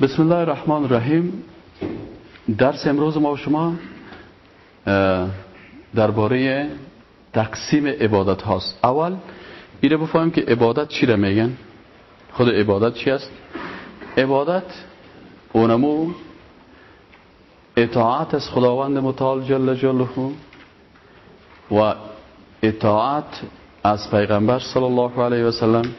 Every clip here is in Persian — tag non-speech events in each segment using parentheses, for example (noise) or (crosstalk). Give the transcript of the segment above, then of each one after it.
بسم الله الرحمن الرحیم درس امروز ما شما درباره تقسیم عبادت هاست. اول ایره بفهمیم که عبادت چی را میگن؟ خود عبادت چی است؟ عبادت اونمو اطاعت از خداوند متعال جل جلاله و اطاعت از پیغمبر صلی الله علیه و سلم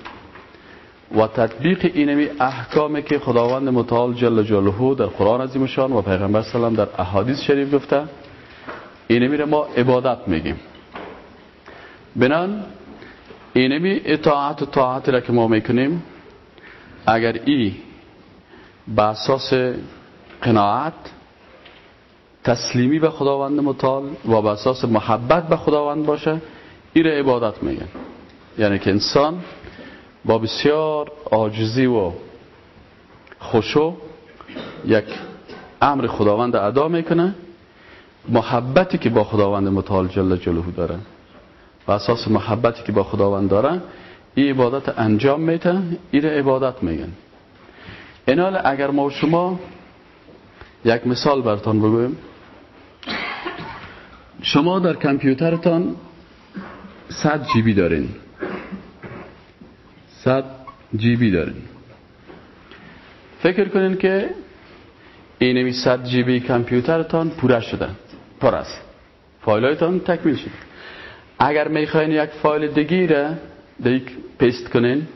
و تطبیق اینمی احکامی که خداوند متعال جل جلاله در قرآن عظیم شان و پیغمبر سلام در احادیث شریف گفته اینمی را ما عبادت میگیم. بنان اینمی اطاعت و طاعت را که ما می‌کنیم اگر ای به اساس قناعت تسلیمی به خداوند متعال و به اساس محبت به خداوند باشه ای را عبادت میگن. یعنی که انسان با بسیار عاجزی و خوشو یک امر خداوند ادا می‌کنه. محبتی که با خداوند متعال جل جلاله داره و اساس محبتی که با خداوند داره این عبادت انجام میته این عبادت میگن. اینال اگر ما شما یک مثال برتان بگویم. شما در کامپیوترتان 100 GB دارین. 100 GB دارین فکر کنین که اینمی 100 GB کامپیوترتان پوره شده پر است. فایلایتان تکمیل شد اگر می‌خواین یک فایل دیگه را دیگه paste کنین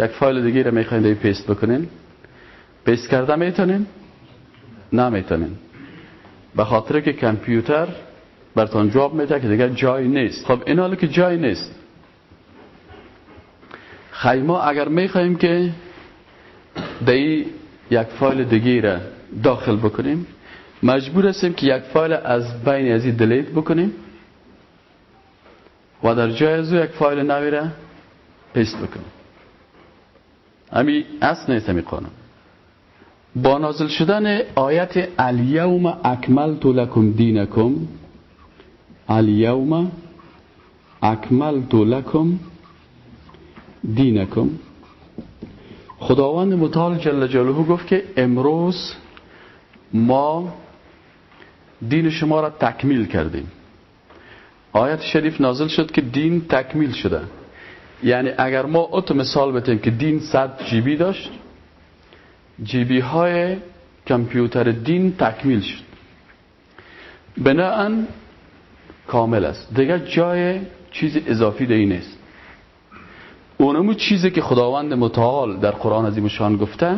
یک فایل دیگه را می‌خواین دیگه paste بکنین paste کرده می‌تونین؟ نمی‌تونین. به خاطر که کامپیوتر برتان جواب میده که دیگه جای نیست. خب این حالا که جای نیست. خی ما اگر می‌خوایم که دی یک فایل دیگه را داخل بکنیم مجبور هستیم که یک فایل از بین ازی delete بکنیم و در جای از یک فایل نوی را paste بکنیم. امی اصل نیست همی قانون. با نازل شدن آیت الیوم اکملت لکم دینکم الیوم اکملت لکم دینکم. خداوند متعال جل جلاله گفت که امروز ما دین شما را تکمیل کردیم. آیت شریف نازل شد که دین تکمیل شده. یعنی اگر ما اتو مثال بتیم که دین 100 جیبی داشت جیبی های کامپیوتر دین تکمیل شد. بناهن کامل است. دیگه جای چیز اضافی دیگه نیست. اونمو چیزی که خداوند متعال در قرآن عظیم شان گفته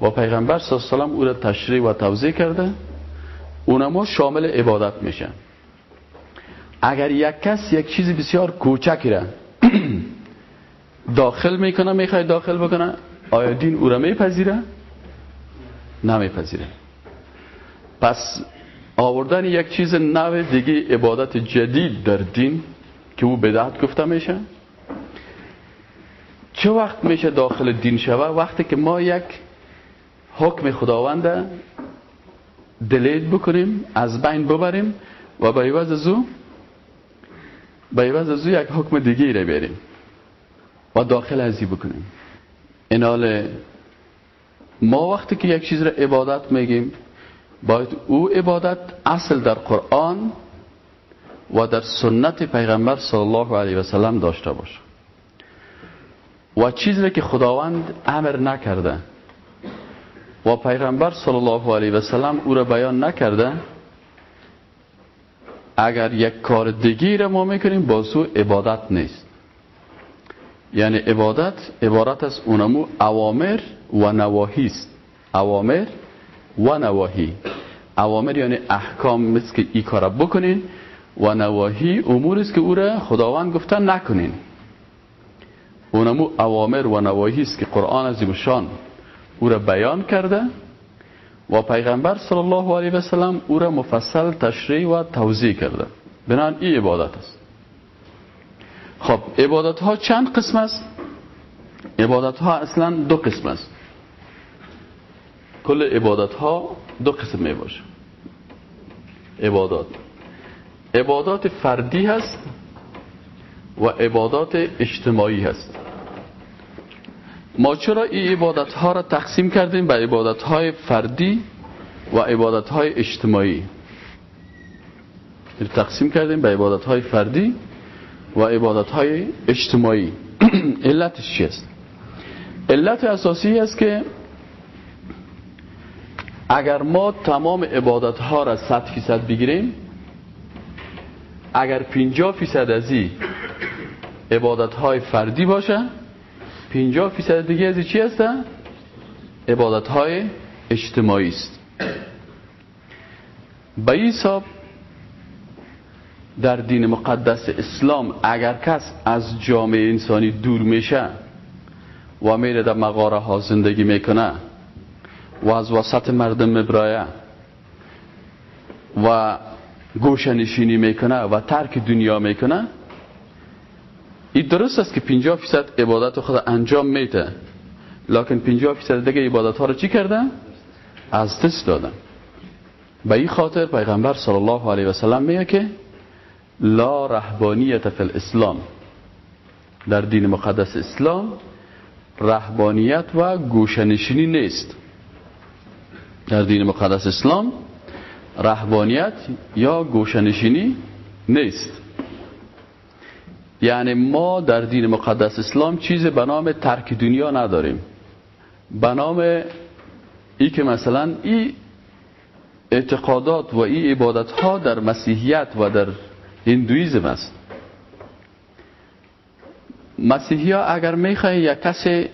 و پیغمبر صلی الله علیه و او را تشریح و توضیح کرده اونمو شامل عبادت میشن. اگر یک کس یک چیز بسیار کوچکی را (clears throat) داخل می‌کنه می‌خوای داخل بکنه آیا دین او را میپذیره؟ نمیپذیره. پس آوردن یک چیز نو دیگه عبادت جدید در دین که او بدعت گفته میشه چه وقت میشه داخل دین شوه وقتی که ما یک حکم خداوند دلیت بکنیم از بین ببریم و به عوض از او به عوض از او یک حکم دیگه را بیاریم و داخل ازی بکنیم. اینال ما وقتی که یک چیز را عبادت میگیم باید او عبادت اصل در قرآن و در سنت پیغمبر صلی الله علیه و سلم داشته باشه. و چیزی که خداوند امر نکرده و پیغمبر صلی الله علیه و سلم او را بیان نکرده اگر یک کار دیگی را ما می‌کنیم باز او عبادت نیست. یعنی عبادت عبارت از اونمو اوامر و نواهی است. اوامر و نواهی. اوامر یعنی احکام مثل که ای کار بکنین و نواهی امور است که او را خداوند گفته نکنین. اونمو اوامر و نواهی است که قرآن عظیم شان او را بیان کرده و پیغمبر صلی الله علیه و سلم او را مفصل تشریح و توضیح کرده. بنان این عبادت است. خب عبادت ها چند قسم است؟ عبادت ها اصلا دو قسم است. کل عبادت ها دو قسم می باشه. عبادات. عبادات فردی هست و عبادات اجتماعی هست. ما چرا این عبادت ها را تقسیم کردیم به عبادت های فردی و عبادت های اجتماعی تقسیم کردیم به عبادت های فردی و عبادت های اجتماعی. (clears throat) علتش چیست علت اساسی است که اگر ما تمام عبادت ها را 100 فیصد بگیریم اگر 50 فیصد از این عبادت های فردی باشه 50 فیصد دیگه از چی هستن؟ عبادت های اجتماعی است به این حساب در دین مقدس اسلام اگر کس از جامعه انسانی دور میشه و میره در مغاره ها زندگی می‌کنه و از وسط مردم مبرایه و گوشه نشینی می‌کنه و ترک دنیا می‌کنه این درست است که 50 فیصد عبادت خود انجام میده. لکن 50 فیصد دیگه عبادت ها رو چی کردن؟ از دست دادن. به این خاطر پیغمبر صلی الله علیه و سلم میگه که لا رهبانیت فی الاسلام. در دین مقدس اسلام رهبانیت و گوشنشینی نیست. در دین مقدس اسلام رهبانیت یا گوشنشینی نیست. یعنی ما در دین مقدس اسلام چیز به نام ترک دنیا نداریم. به نام ای که مثلا ای اعتقادات و ای عبادت ها در مسیحیت و در هندویزم است. مسیحی ها اگر می‌خوای یک کسی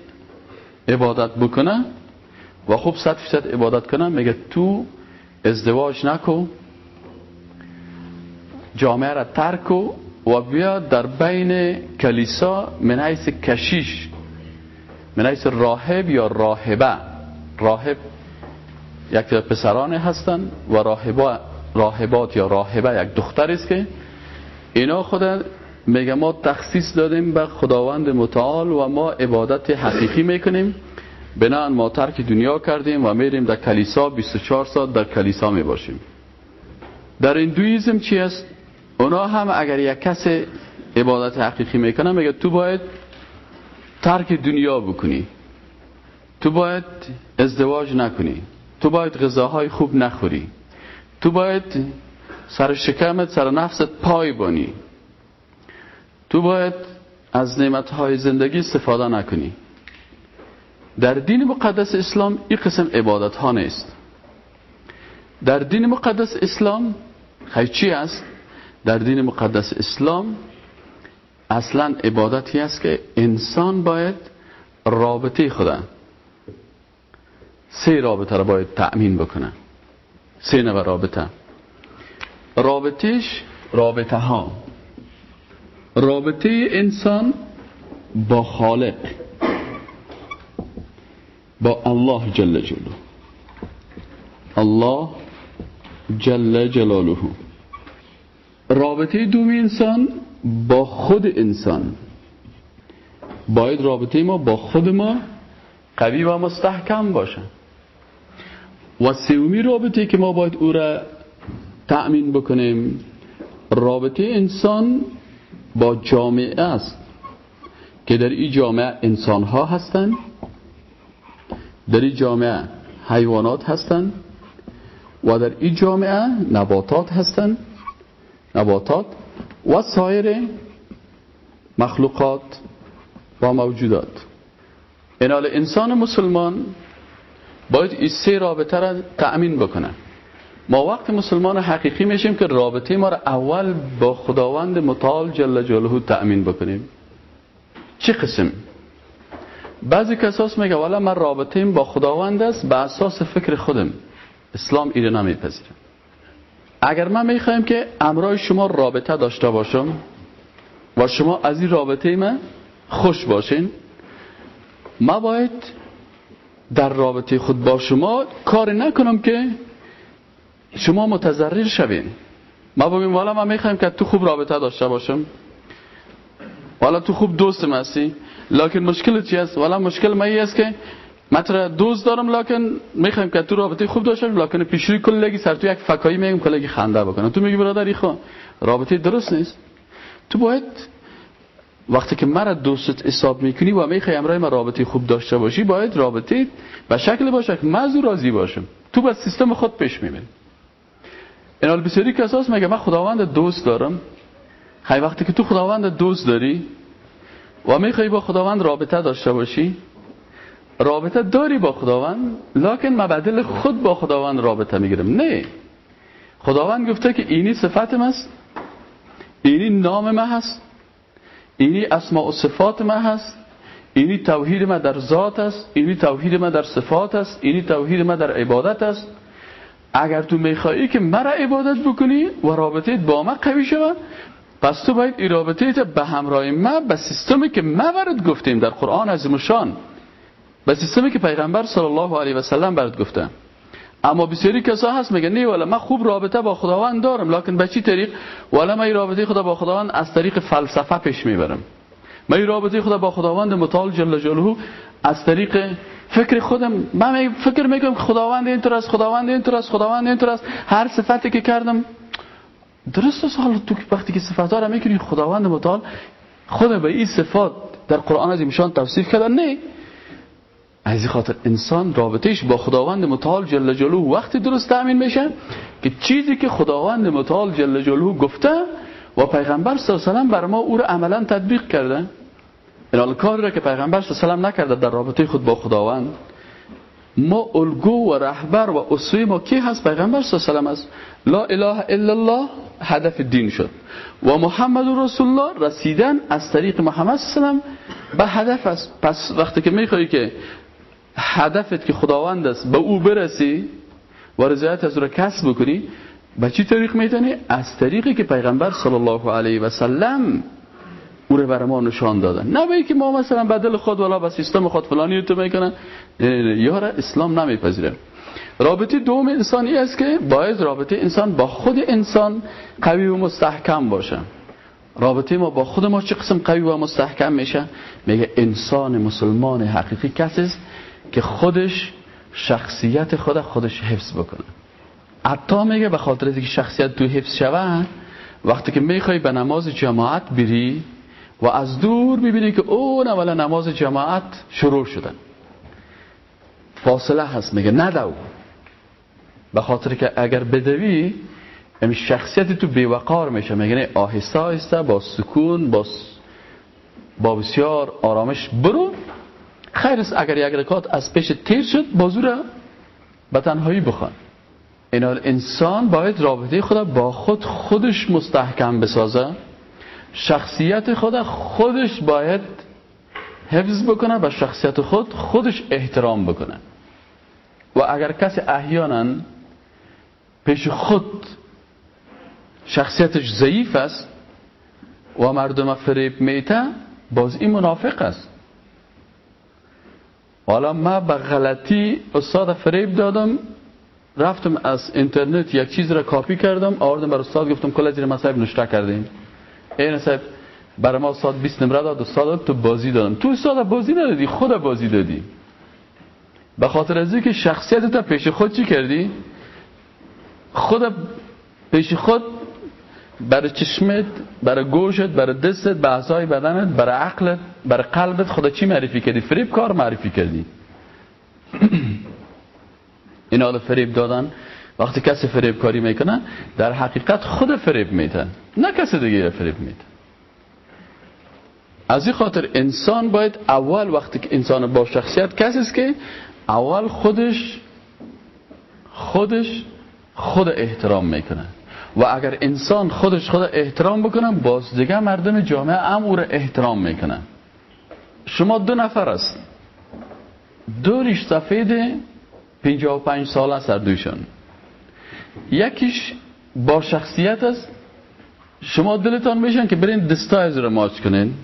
عبادت بکنه و خوب صد فیصد عبادت کنه میگه تو ازدواج نکو جامعه را ترک و بیا در بین کلیسا من حیث کشیش من حیث راهب یا راهبه. راهب یک پسرانه هستن و راهبا راهبات یا راهبه یک دختر است که اینا خود میگه ما تخصیص دادیم به خداوند متعال و ما عبادت حقیقی می‌کنیم. بنا ما ترک دنیا کردیم و میریم در کلیسا 24 ساعت در کلیسا می باشیم در هندویزم چی است؟ اونا هم اگر یک کس عبادت حقیقی می‌کنه میگه تو باید ترک دنیا بکنی. تو باید ازدواج نکنی. تو باید غذاهای خوب نخوری. تو باید سر شکمت سر نفست پای بانی. تو باید از نعمتهای زندگی استفاده نکنی. در دین مقدس اسلام این قسم عبادت ها نیست. در دین مقدس اسلام خیلی چی است در دین مقدس اسلام اصلا عبادتی است که انسان باید رابطه خدا سه رابطه را باید تأمین بکنه. سه نوع رابطه. رابطهش رابطه ها رابطه انسان با خالق با الله جل جلاله. الله جل جلاله. رابطه دومی انسان با خود انسان. باید رابطه ما با خود ما قوی و مستحکم باشه. و سومی رابطه که ما باید او را تأمین بکنیم رابطه انسان با جامعه است که در این جامعه انسان ها هستند در این جامعه حیوانات هستند و در این جامعه نباتات هستند. نباتات و سایر مخلوقات و موجودات. اینال انسان مسلمان باید این سه رابطه را تأمین بکنه. ما وقت مسلمان حقیقی میشیم که رابطه ما را اول با خداوند متعال جل جلاله تأمین بکنیم. چه قسم؟ بعضی کساس میگه والا من رابطه با خداوند است به اساس فکر خودم. اسلام ایره نمیپذیره اگر من می‌خوایم که امرای شما رابطه داشته باشم و شما از این رابطه من خوش باشین ما باید در رابطه خود با شما کار نکنم که شما متضرر شوین. ما بگیم والا من می‌خوایم که تو خوب رابطه داشته باشم. والا تو خوب دوستم هستی. لکن مشکل چی است والا مشکل ما است که من دوست دارم لکن می‌خوایم که تو رابطه خوب داشته باشم لکن پیشروی کلگی سر تو یک فکایی میگم کلگی خنده بکنم تو میگی برادر خو رابطه درست نیست. تو باید وقتی که مرا دوستت حساب می‌کنی و می‌خوای امرای ما رابطه خوب داشته باشی باید رابطه به شکل باشه که مزو راضی باشم. تو به سیستم خود پیش می‌بینی. این حال بسیاری کساس میگه من خداوند دوست دارم؟ خیلی وقتی که تو خداوند دوست داری و می‌خوای با خداوند رابطه داشته باشی رابطه داری با خداوند لکن مبدل خود با خداوند رابطه می‌گیرم. نه. خداوند گفته که اینی صفتم است اینی نام من هست اینی اسماء و صفات من هست اینی توحید من در ذات است اینی توحید من در صفات است اینی توحید من در عبادت است. اگر تو میخوایی که مرا عبادت بکنی و رابطه با من قوی شود پس تو باید این رابطه به همراه ما به سیستمی که ما برات گفتیم در قرآن از مشان به سیستمی که پیغمبر صلی الله علیه و سلم برات گفته. اما بسیاری کسا هست میگه نه ولی من خوب رابطه با خداوند دارم لکن به چی طریق؟ ولی من رابطه خدا با خداوند از طریق فلسفه پیش می‌برم. من رابطه خدا با خداوند متعال جل جلاله از طریق فکر خودم. من فکر می‌کنم خداوند اینطور است خداوند اینطور است خداوند اینطور است هر صفتی که کردم. درست است حالا تو وقتی که صفات را می‌کنی خداوند متعال خود به این صفات در قرآن از ایشان توصیف کردن نه از خاطر انسان رابطهش با خداوند متعال جل جلو وقتی درست تأمین میشه که چیزی که خداوند متعال جل جلو گفته و پیغمبر صلی الله علیه و بر ما او رو عملا تطبیق کرده. این کاری را که پیغمبر صلی الله علیه و نکرده در رابطه خود با خداوند. ما الگو و رهبر و اسوه ما کی هست پیغمبر صلی الله علیه است لا اله الا الله هدف دین شد. و محمد رسول الله رسیدن از طریق محمد صلی الله به هدف است. پس وقتی که میخوایی که هدفت که خداوند است به او برسی و رضایت از او را کسب بکنی به چی طریق می‌تونی؟ از طریقی که پیغمبر صلی الله علیه و سلم او رو بر ما نشان دادن. نه به که ما مثلا بدل خود ولا به سیستم خود فلانی تو می‌کنن. یاره اسلام نمیپذیره. رابطه دوم انسانی است که باید رابطه انسان با خود انسان قوی و مستحکم باشه. رابطه ما با خود ما چه قسم قوی و مستحکم میشه؟ میگه انسان مسلمان حقیقی کسی است که خودش شخصیت خود خودش حفظ بکنه. حتی میگه به خاطر اینکه شخصیت تو حفظ شود وقتی که می‌خوای به نماز جماعت بری و از دور می‌بینی که اون اول نماز جماعت شروع شدن فاصله هست میگه ندو به خاطر که اگر بدوی این شخصیت تو بیوقار میشه. میگه آهسته آهسته با سکون با با بسیار آرامش برو. خیر است اگر یک رکات از پیش تیر شد بازو را به تنهایی بخوان. این انسان باید رابطه خود با خود خودش مستحکم بسازه. شخصیت خود خودش باید حفظ بکنه و شخصیت خود خودش احترام بکنه. و اگر کسی احیانا پیش خود شخصیتش ضعیف است و مردم فریب میته باز این منافق است. حالا ما به غلطی استاد فریب دادم رفتم از اینترنت یک چیز را کاپی کردم آوردم بر استاد گفتم کل زیر مصاحب نشته کردیم. این صاحب برای ما استاد 20 نمره داد استاد تو بازی دادم. تو استاد بازی ندادی خود بازی دادی. به خاطر از که شخصیت تا پیش خود چی کردی؟ خود پیش خود برای چشمت برای گوشت برای دستت به اعضای بدنت برای عقلت برای قلبت. خدا چی معرفی کردی؟ فریب کار معرفی کردی. (clears throat) این حال فریب دادن. وقتی کسی فریب کاری می‌کنه در حقیقت خود فریب میتن نه کسی دیگه فریب میتن از این خاطر انسان باید اول وقتی که انسان با شخصیت کسی است که اول خودش خودش خود احترام می‌کنه. و اگر انسان خودش خود احترام بکنه باز دیگه مردم جامعه هم او را احترام می‌کنه. شما دو نفر است دو ریش سفید 55 سال است دویشان. یکیش با شخصیت است. شما دلتان میشن که برین دستای رو ماچ کنین.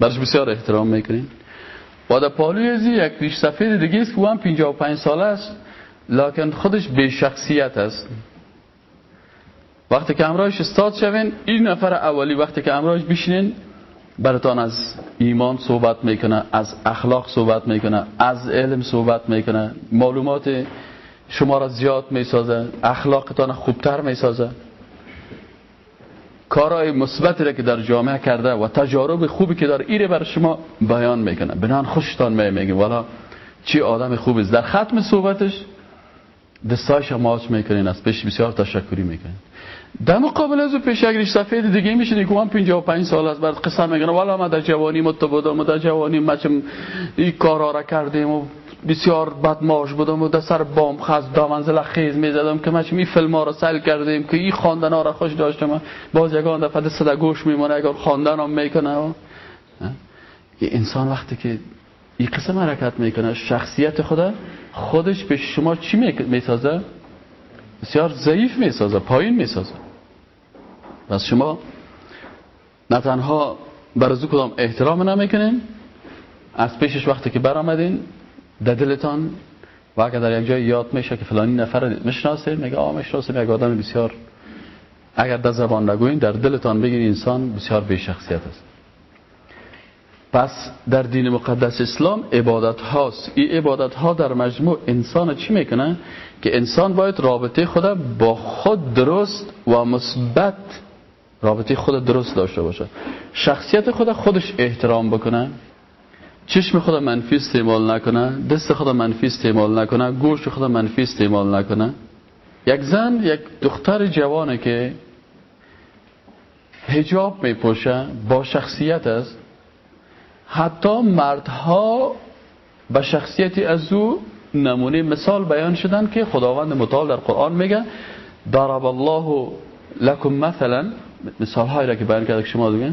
برش بسیار احترام می‌کنین. و در پالوی ازی یک ریش سفید دیگه است که او هم 55 ساله است. لکن خودش به شخصیت است. وقتی که امراش استاد شوین این نفر اولی وقتی که امراش بشینین براتان از ایمان صحبت می‌کنه از اخلاق صحبت می‌کنه از علم صحبت می‌کنه معلومات شما را زیاد می‌سازه اخلاقتان خوبتر می‌سازه. کارهای مثبتی را که در جامعه کرده و تجارب خوبی که در ایره بر شما بیان می‌کنه. بنان خوشتان می میگه والا چی آدم خوبی است. در ختم صحبتش دستایش ماچ می‌کنین از پیش بسیار تشکری می‌کنین. در مقابل از پیش اگرش سفید دیگه میشه که من 55 سال از بعد قصه میگن والا ما در جوانی مت بودم در جوانی ما این کارا را کردیم و بسیار بدماش بودم و در سر بام خز دا منزل خیز می‌زدم که ما این فیلم ها را سل کردیم که این خواندن ها را خوش داشتم. باز یگان دفعه دست در گوش میمونه اگر خواندن هم می‌کنه. یه انسان وقتی که این قسم حرکت می‌کنه شخصیت خدا خودش به شما چی می‌سازه؟ بسیار ضعیف می‌سازه پایین می‌سازه. پس شما نه تنها بر از کدام احترام نمی‌کنین از پیشش وقتی که برآمدین در دلتان و اگر در یک جای یاد میشه که فلانی نفر می‌شناسه میگه آ می‌شناسه یک آدم بسیار اگر در زبان نگوین در دلتان بگین انسان بسیار بی شخصیت است. پس در دین مقدس اسلام عبادت هاست. این عبادت ها در مجموع انسان چی می‌کنه که انسان باید رابطه خود با خود درست و مثبت رابطه خود درست داشته باشه. شخصیت خود خودش احترام بکنه. چشم خود منفی استعمال نکنه. دست خود منفی استعمال نکنه. گوش خود منفی استعمال نکنه. یک زن یک دختر جوانه که هجاب میپوشه با شخصیت است. حتی مردها به شخصیتی از او نمونه مثال بیان شدن که خداوند متعال در قرآن میگه ضرب الله لكم مثلا مثال هایی را که بیان کرده که شما دیگه.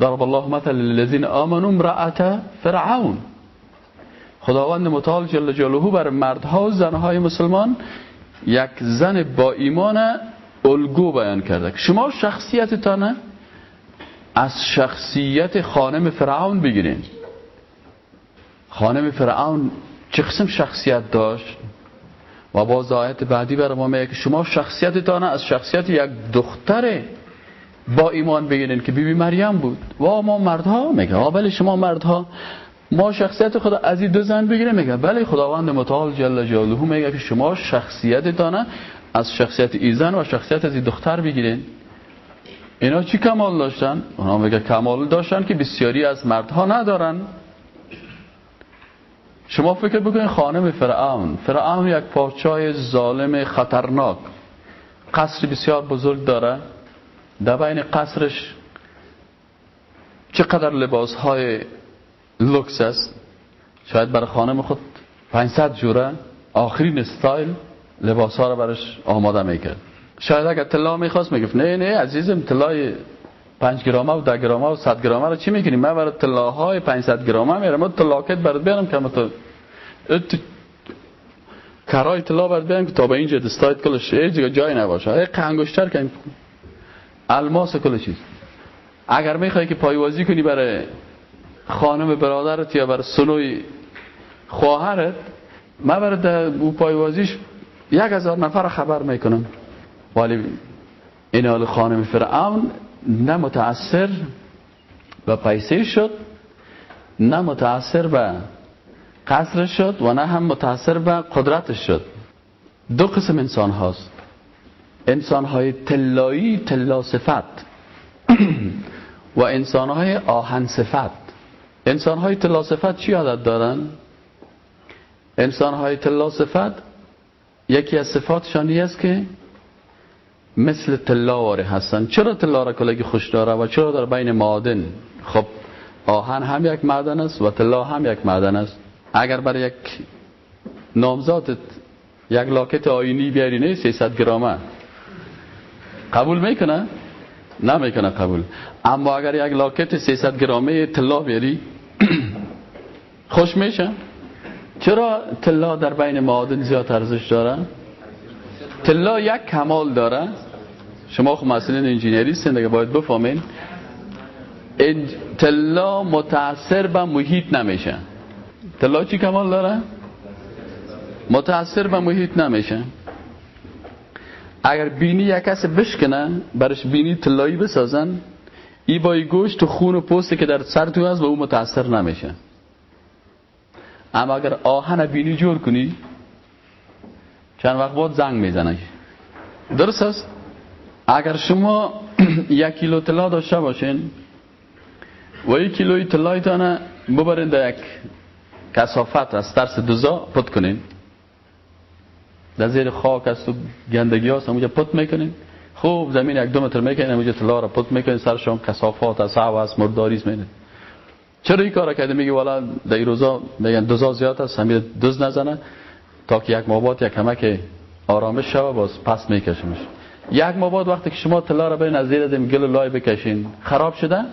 ضرب الله مثلا للذین آمنوا امرأة فرعون خداوند متعال جل جلاله بر مردها و زنهای مسلمان یک زن با ایمان الگو بیان کرده. شما شخصیتتانه از شخصیت خانم فرعون بگیرین خانم فرعون چه قسم شخصیت داشت؟ و باز آیت بعدی برای ما میگه که شما شخصیتتان از شخصیت یک دختر با ایمان بگیرین که بیبی مریم بود. و ما مردها میگه. ها بله شما مردها. ما شخصیت خدا از این دو زن بگیره میگه. بله خداوند متعال جل جلاله میگه که شما شخصیتتان از شخصیت ایزن و شخصیت از این دختر بگیرین. اینا چی کمال داشتن؟ اونا میگه کمال داشتن که بسیاری از مردها ندارن. شما فکر بکنید خانم فرعون فرعون یک پادشاه ظالم خطرناک. قصر بسیار بزرگ داره. در بین قصرش چقدر لباس های لکس است؟ شاید برای خانم خود 500 جوره. آخرین استایل لباس ها رو برش آماده می‌کرد. شاید اگر طلا می‌خواست می‌گفت نه نه عزیزم طلای 5 گرامه و 10 گرامه و 100 گرامه رو چی می‌کنیم من برای طلاهای 500 گرامه میرم طلاکت برات بیارم که تو کرای طلا برات بیارم که تا به اینجا دستایت کلش هیچ جای نباشه. ای انگشتر کنیم الماس کل چیز. اگر می‌خوای که پایوازی کنی برای خانم برادرت یا برای سنوی خواهرت من برای او پایوازیش یک هزار نفر خبر می‌کنم. ولی این حال خانم فرعون نه متاثر به پیسه شد نه متاثر به قصر شد و نه هم متاثر به قدرتش شد. دو قسم انسان هاست. انسان های تلایی تلا صفت. (clears throat) و انسان های آهن صفت. انسان های تلا صفت چی عادت دارن؟ انسان های تلا صفت یکی از صفاتشانی است که مثل طلا هستن. چرا طلا را کلگی خوش داره و چرا در بین معادن؟ خب آهن هم یک معدن است و طلا هم یک معدن است. اگر برای یک نامزادت یک لاکت آینی بیاری نه 300 گرامه. قبول می‌کنه؟ نمی‌کنه قبول. اما اگر یک لاکت 300 گرامه طلا بیاری (clears throat) خوش میشه؟ چرا طلا در بین معادن زیاد ارزش داره؟ طلا یک کمال داره. شما خب مثلا انجینری دیگه باید بفهمین طلا متاثر به محیط نمیشه طلا چی کمال داره؟ متاثر به محیط نمیشه اگر بینی یک کس بشکنه برش بینی طلایی بسازن ای با گوشت تو خون و پوستی که در سر تو هست به او متاثر نمیشه اما اگر آهن بینی جور کنی چند وقت بعد زنگ می‌زنه. درست است اگر شما (clears throat) یک کیلو طلا داشته باشین و یک کیلوی طلایتان ببرین در یک کسافت از ترس دوزا پت کنین. در زیر خاک است و گندگی هاست اونجا پت می‌کنین. خوب زمین یک دو متر می‌کنین اونجا طلا را پت می‌کنین سرشون کسافات از هوا است مرداریز میدین چرا این کار کرده میگه والا در این روزا میگن دوزا زیاد است همین دوز نزنه تا که یک مابات یک کمک آرامش شوه باز پس میکشمش یک مابات وقتی که شما طلا را برین از زیر دم گل لای بکشین خراب شده؟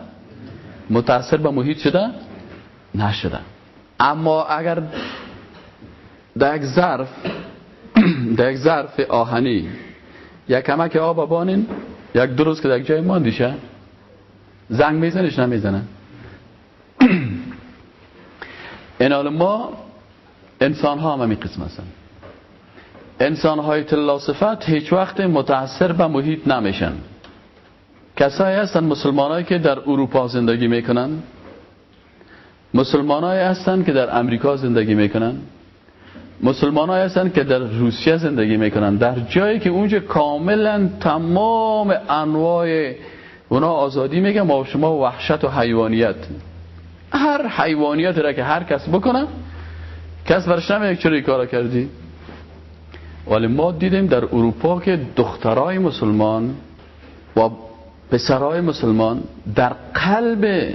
متاثر به محیط شده؟ نشده. اما اگر در یک ظرف (clears throat) در یک ظرف آهنی یک کمک آب بانین یک دو روز که در یک جای ماندیشه زنگ میزنش نمی‌زنه. (clears throat) این ما انسان ها هم همی قسم هستن. انسان های تلاسفت هیچ وقت متاثر به محیط نمیشن. کسایی هستن مسلمان که در اروپا زندگی می‌کنن مسلمان هستن که در امریکا زندگی می‌کنن مسلمان هستن که در روسیه زندگی می‌کنن. در جایی که اونجا کاملا تمام انواع اونا آزادی میگه ما شما وحشت و حیوانیت. هر حیوانیت را که هر کس بکنه کس برش نمیگه چرا کارا کردی؟ ولی ما دیدیم در اروپا که دخترای مسلمان و پسرای مسلمان در قلب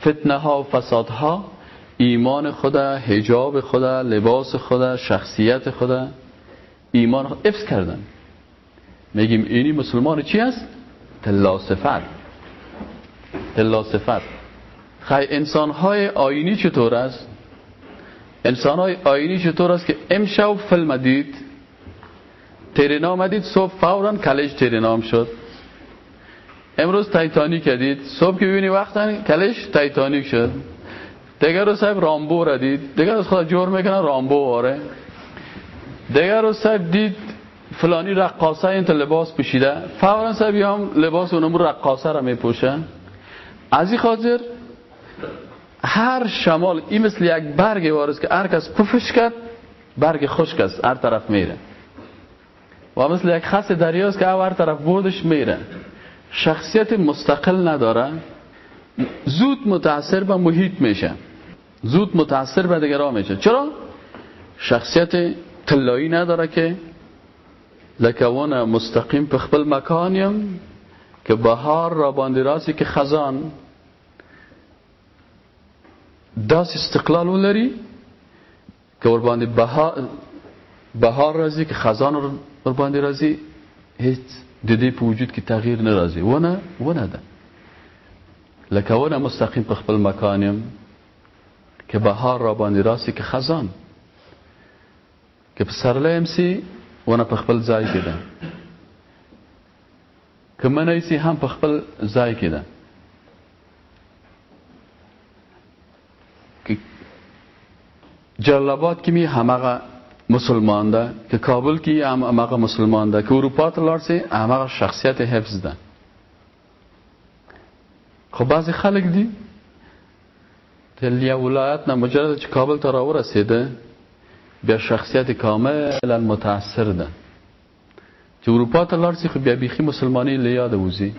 فتنه ها و فساد ها ایمان خدا حجاب خدا لباس خدا شخصیت خدا ایمان خدا کردن میگیم اینی مسلمان چی است؟ تلا صفت تلا صفت خیلی انسان های آینی چطور است؟ انسان های آینی چطور است که امشب فیلم دید ترینام دید صبح فورا کلش ترینام شد. امروز تایتانیک کردید. صبح که ببینی وقتا کلش تایتانیک شد. دیگر رو صاحب رامبو را دید. دیگر از خدا جور می‌کنن رامبو آره. دیگر رو صاحب دید فلانی رقاصه این لباس پوشیده. فورا صاحب هم لباس اونم رقاصه را میپوشن. از این خاطر هر شمال این مثل یک برگ وارست که هر کس پفش کرد برگ خشک است هر طرف میره. و مثل یک خس دریاست که هر طرف بردش میره. شخصیت مستقل نداره. زود متاثر به محیط میشه. زود متاثر به دیگران میشه. چرا؟ شخصیت طلایی نداره که لکوان مستقیم په خپل مکانیم که بهار را باندې راسی که خزان. داس استقلال ولري که ور باندې بهار بهار راځي که خزان ور باندې راځي هیڅ د دې په وجود کې تغییر نه راځي ونه ونه ده لکه ونه مستقیم په خپل مکانیم که بهار را باندې راسي که خزان که په سرلیم سي ونه په خپل ځای کې ده که منی سي هم په خپل ځای کې ده جلالاباد کې می همغه مسلمان ده که کابل کې هم هغه مسلمان ده که اروپا ته لاړ سي هغه شخصیت حفظ ده. خو بعضی خلک دي تل یو ولایت نه مجرد چې کابل ته راورسېده بیا شخصیت کاملا متاثر ده. چې اروپا ته لاړ سي خو بیا بيخي مسلمانۍ له یاد وځي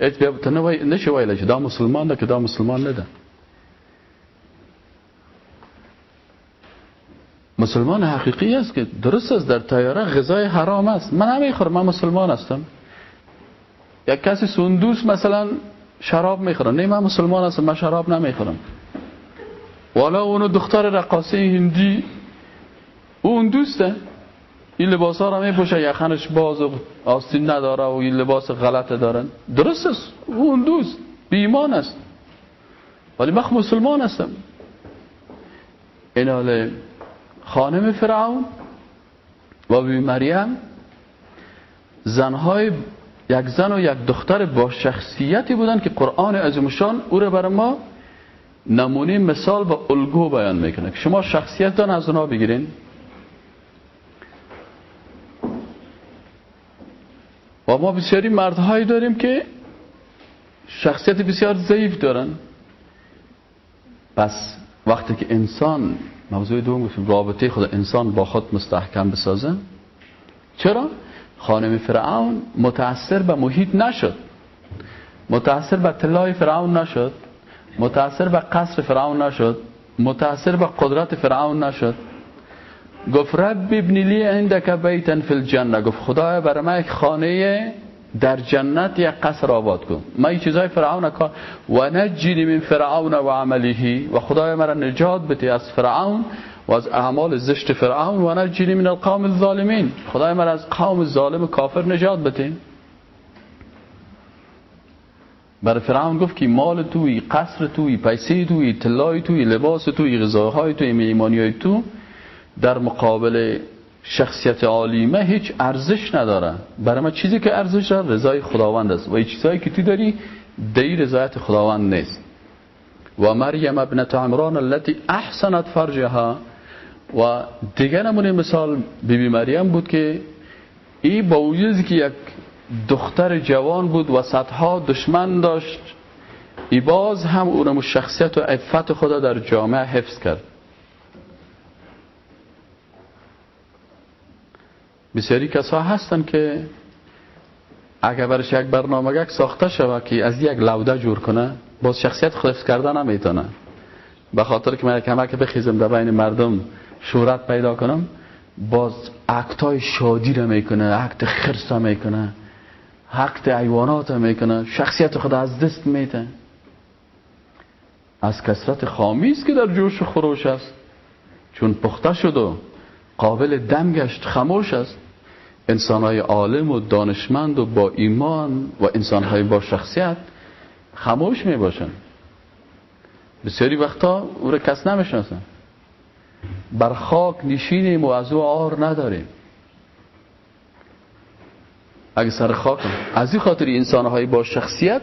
اټ بیا ته نه وای وایلی چې دا مسلمان ده که دا مسلمان نه ده مسلمان حقیقی است که درست است در تیاره غذای حرام است. من نمی‌خورم من مسلمان هستم. یک کسی سندوس مثلا شراب می‌خورم نه من مسلمان هستم من شراب نمی‌خورم. والا اونو دختر رقاصه هندی اون دوسته. این لباس ها را میپوشه یخنش باز و آستین نداره و این لباس غلطه دارن. درست است اون دوست بیمان است. ولی من مسلمان هستم. این حاله خانم فرعون و بی مریم زنهای یک زن و یک دختر با شخصیتی بودن که قرآن عظیمشان او را بر ما نمونه مثال و الگو بیان می‌کنه که شما شخصیت دان از اونها بگیرین. و ما بسیاری مردهایی داریم که شخصیت بسیار ضعیف دارن. پس وقتی که انسان موضوع دوم گفتیم رابطه خود انسان با خود مستحکم بسازه. چرا؟ خانم فرعون متاثر به محیط نشد. متاثر به طلای فرعون نشد. متاثر به قصر فرعون نشد. متاثر به قدرت فرعون نشد. گفت رب ابن لی عندك بیتا فی الجنه گفت خدایا برای من یک خانه در جنت یک قصر آباد کن. ما این چیزای فرعون کار و نجینی من فرعون و عمله و خدای مرا نجات بده از فرعون و از اعمال زشت فرعون. و نجینی من القوم الظالمین. خدای مرا از قوم ظالم کافر نجات بده. بر فرعون گفت که مال توی قصر توی پیسه توی طلای توی لباس توی غذاهای توی میمانی تو در مقابل شخصیت عالیمه هیچ ارزش نداره. برای ما چیزی که ارزش داره رضای خداوند است. و این چیزایی که تو داری دی رضایت خداوند نیست. و مریم ابنت عمران التي احسنت فرجها. و دیگر نمونه مثال بیبی بی مریم بود که ای با وجودی که یک دختر جوان بود و صدها دشمن داشت ای باز هم اونم شخصیت و عفت خدا در جامعه حفظ کرد. بسیاری کسا هستن که اگر برش یک برنامه ساخته شود که از یک لوده جور کنه باز شخصیت خود کردن نمی‌تونه. به خاطر که من کمک بخیزم در بین مردم شورت پیدا کنم باز های شادی رو می‌کنه عکت خرس می‌کنه حقت ایوانات می‌کنه شخصیت خود از دست میته از کسرت خامیز که در جوش خروش است. چون پخته شد و قابل دم گشت خموش است. انسانهای عالم و دانشمند و با ایمان و انسانهای با شخصیت خموش می باشن بسیاری وقتا او را کس نمی‌شناسن بر خاک نشینیم و از او آر نداریم. اگه سر خاک از این خاطر انسانهای با شخصیت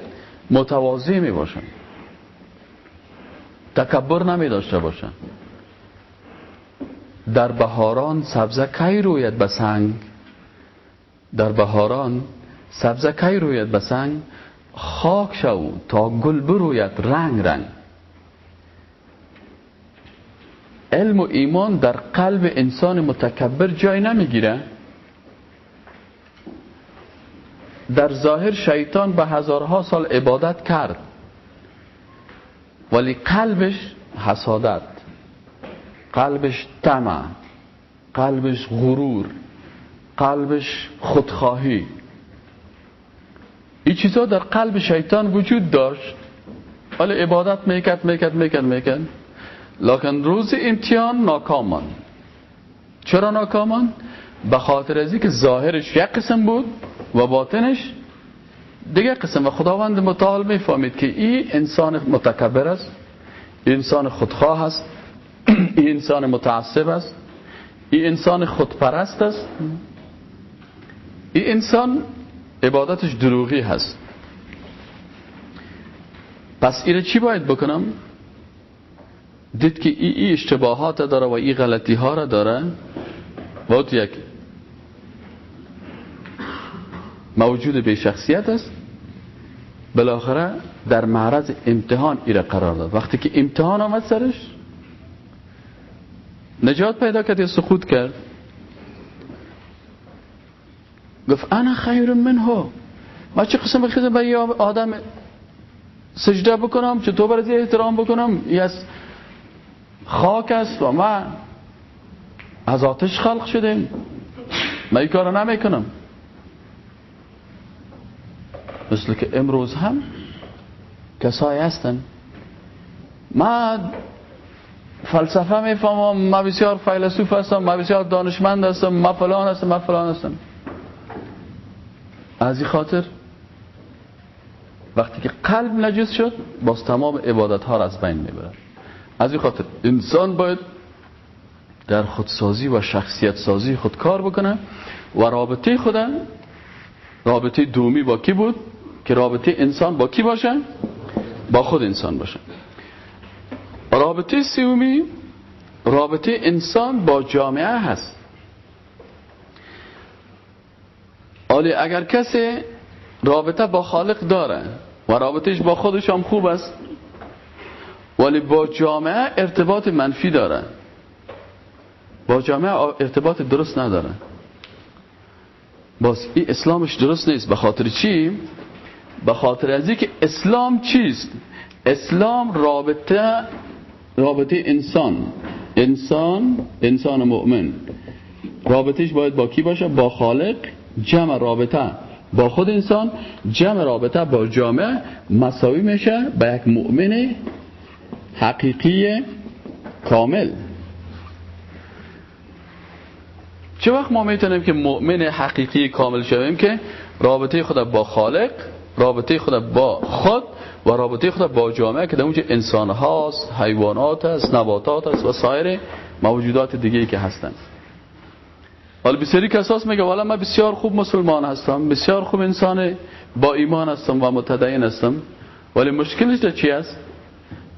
متواضع می باشن تکبر نمی داشته باشن در بهاران سبزه کی روید به سنگ؟ در بهاران سبزه کی روید به سنگ؟ خاک شو تا گل بروید رنگ رنگ. علم و ایمان در قلب انسان متکبر جای نمی‌گیره. در ظاهر شیطان به هزارها سال عبادت کرد. ولی قلبش حسادت. قلبش طمع قلبش غرور قلبش خودخواهی. این چیزا در قلب شیطان وجود داشت. ولی عبادت می‌کرد می‌کرد می‌کرد می‌کرد. لکن روز امتحان ناکامان. چرا ناکامان؟ به خاطر از که ظاهرش یک قسم بود و باطنش دیگه قسم. و خداوند متعال می‌فهمید که این انسان متکبر است انسان خودخواه است. (clears throat) این انسان متعصب است. این انسان خودپرست است. این انسان عبادتش دروغی هست. پس اینه چی باید بکنم؟ دید که ای, ای اشتباهات داره و ای غلطی ها را داره. و یک موجود به شخصیت است. بالاخره در معرض امتحان ایره قرار داد. وقتی که امتحان آمد سرش نجات پیدا کرد یا سقوط کرد؟ گفت انا خیر منه ما چه قسم بخیزم به یه آدم سجده بکنم چطور برای احترام بکنم؟ یه خاک است و ما از آتش خلق شدیم من این کارو نمی‌کنم. مثل که امروز هم کسایی هستن. ما فلسفه می‌فهمم ما بسیار فیلسوف هستم ما بسیار دانشمند هستم ما فلان هستم ما فلان هستم. از این خاطر وقتی که قلب نجس شد باز تمام عبادت ها را از بین می‌برد. از این خاطر انسان باید در خودسازی و شخصیت سازی خود کار بکنه و رابطه خودم رابطه دومی با کی بود؟ که رابطه انسان با کی باشه؟ با خود انسان باشه. رابطه سومی رابطه انسان با جامعه هست. ولی اگر کسی رابطه با خالق داره و رابطهش با خودش هم خوب است ولی با جامعه ارتباط منفی داره. با جامعه ارتباط درست نداره. باز این اسلامش درست نیست. به خاطر چی؟ به خاطر از که اسلام چیست؟ اسلام رابطه رابطه انسان. انسان انسان مؤمن. رابطهش باید با کی باشه؟ با خالق. جمع رابطه با خود انسان جمع رابطه با جامعه مساوی میشه به یک مؤمن حقیقی کامل. چه وقت ما می‌تونیم که مؤمن حقیقی کامل شویم که رابطه خود با خالق رابطه خود با خود و رابطه خود با جامعه که در اونجا انسان هاست حیوانات است نباتات است و سایر موجودات دیگه که هستند حالا بسیاری کساس میگه والا من بسیار خوب مسلمان هستم بسیار خوب انسان با ایمان هستم و متدین هستم. ولی مشکلش در چی است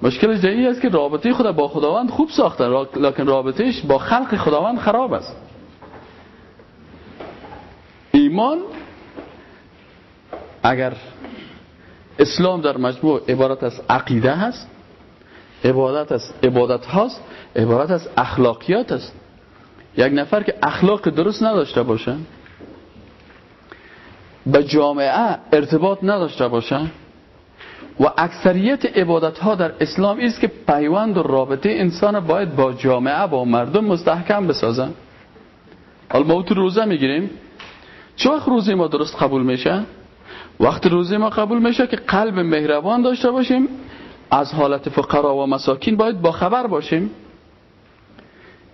مشکلش در است که رابطه خود با خداوند خوب ساخته لکن رابطهش با خلق خداوند خراب است. ایمان اگر اسلام در مجموع عبارت از عقیده هست عبادت از عبادت هاست عبارت از اخلاقیات است یک نفر که اخلاق درست نداشته باشه به جامعه ارتباط نداشته باشه و اکثریت عبادت ها در اسلام است که پیوند و رابطه انسان باید با جامعه با مردم مستحکم بسازن حالا ما تو روزه می‌گیریم. چه روزه ما درست قبول میشه؟ وقت روزه ما قبول میشه که قلب مهربان داشته باشیم. از حالت فقرا و مساکین باید با خبر باشیم.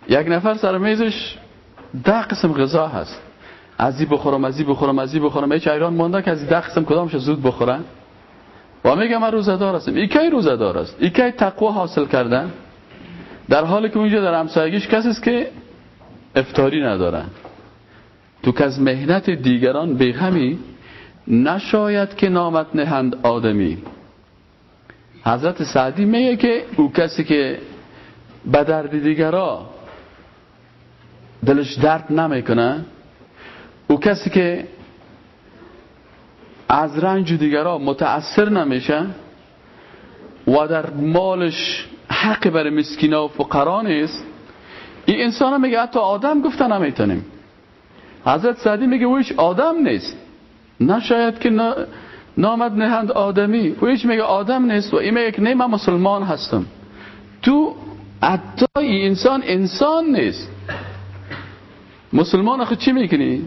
یک نفر سر میزش ده قسم غذا هست. ازی بخورم ازی بخورم ازی بخورم. هیچ ایران مانده که از ده قسم کدامش زود بخورن؟ و میگه من روزدار هستم. ای کی روزدار است؟ ای کی تقوا حاصل کردن؟ در حالی که اونجا در همسایگیش کسی است که افتاری ندارن. تو که از مهنت دیگران بیغمی نشاید که نامت نهند آدمی. حضرت سعدی میگه که او کسی که به درد دیگرا دلش درد نمی‌کنه او کسی که از رنج دیگرا متأثر نمیشه و در مالش حق برای مسکینا و فقرا نیست این انسان میگه حتی آدم گفته نمی‌تونیم. حضرت سعدی میگه او آدم نیست. نشاید که نامد نهند آدمی. او هیچ میگه آدم نیست و این میگه که نه من مسلمان هستم. تو حتی انسان انسان نیست. مسلمان خود چی می‌کنی؟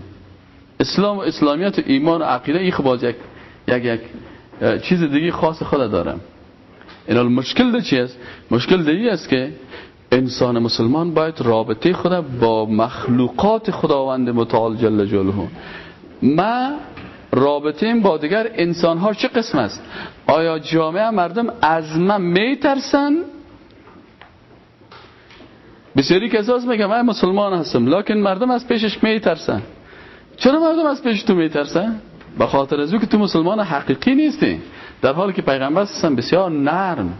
اسلام و اسلامیت و ایمان و عقیده ای باز یک یک یک چیز دیگه خاص خود دارم. این مشکل چی است؟ مشکل دیگه است که انسان مسلمان باید رابطه خود با مخلوقات خداوند متعال جل جلاله. ما رابطه با دیگر انسان ها چه قسم است؟ آیا جامعه مردم از من میترسن؟ بسیاری کساس میگه من مسلمان هستم لکن مردم از پیشش میترسن. چرا مردم از پیش تو میترسن؟ به خاطر از که تو مسلمان حقیقی نیستی. در حالی که پیغمبر هستن بسیار نرم.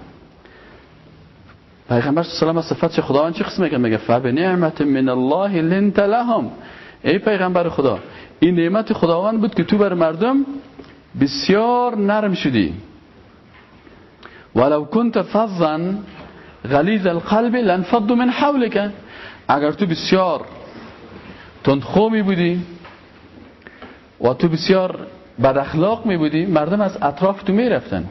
پیغمبر صلی الله علیه و صفات خداوند چه قسم میگه؟ میگه فبنعمت من الله لنت لهم. ای پیغمبر خدا این نعمت خداوند بود که تو بر مردم بسیار نرم شدی. ولو كنت فظا غلیظ القلب لنفض من حولك اگر تو بسیار تندخو می بودی و تو بسیار بد اخلاق می بودی مردم از اطراف تو می رفتن.